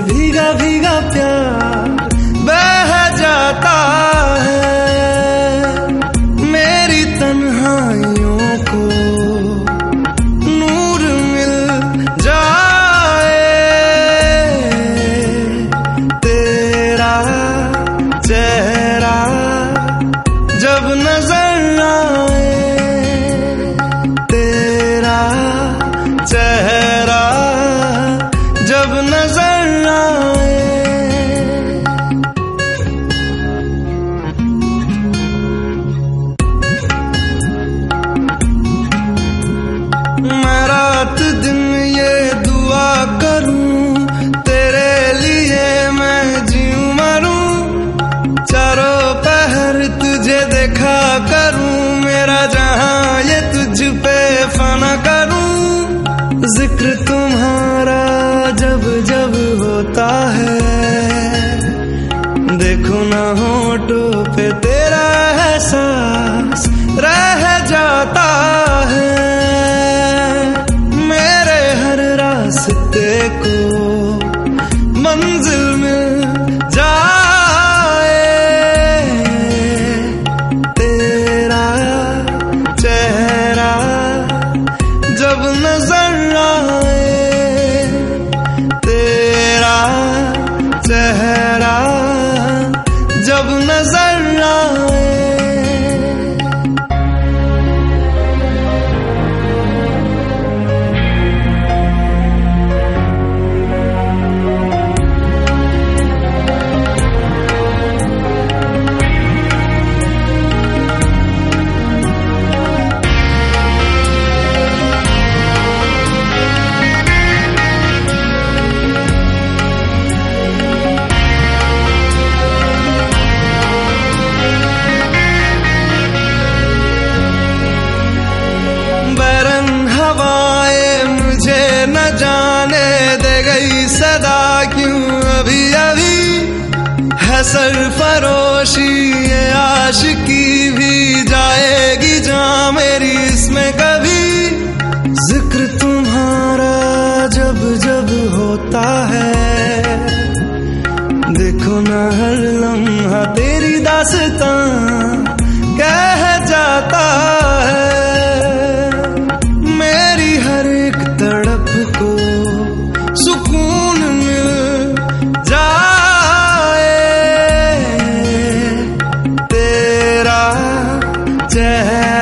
भीगा भीगा प्यार। जहाँ ये तुझ पे फना करूँ। ज़िक्र तुम्हारा जब जब होता है। देखो ना होठों जब न जाने दे गई सदा क्यों अभी अभी? है सरफरोशी ये आशिकी भी जाएगी जा मेरी इसमें कभी। ज़िक्र तुम्हारा जब जब होता है। देखो ना हर लम्हा तेरी दास्तां। death.